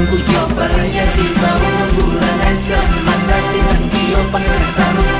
menunggu jawabannya di bawah bulan esok Mata si Mantio pakai sarung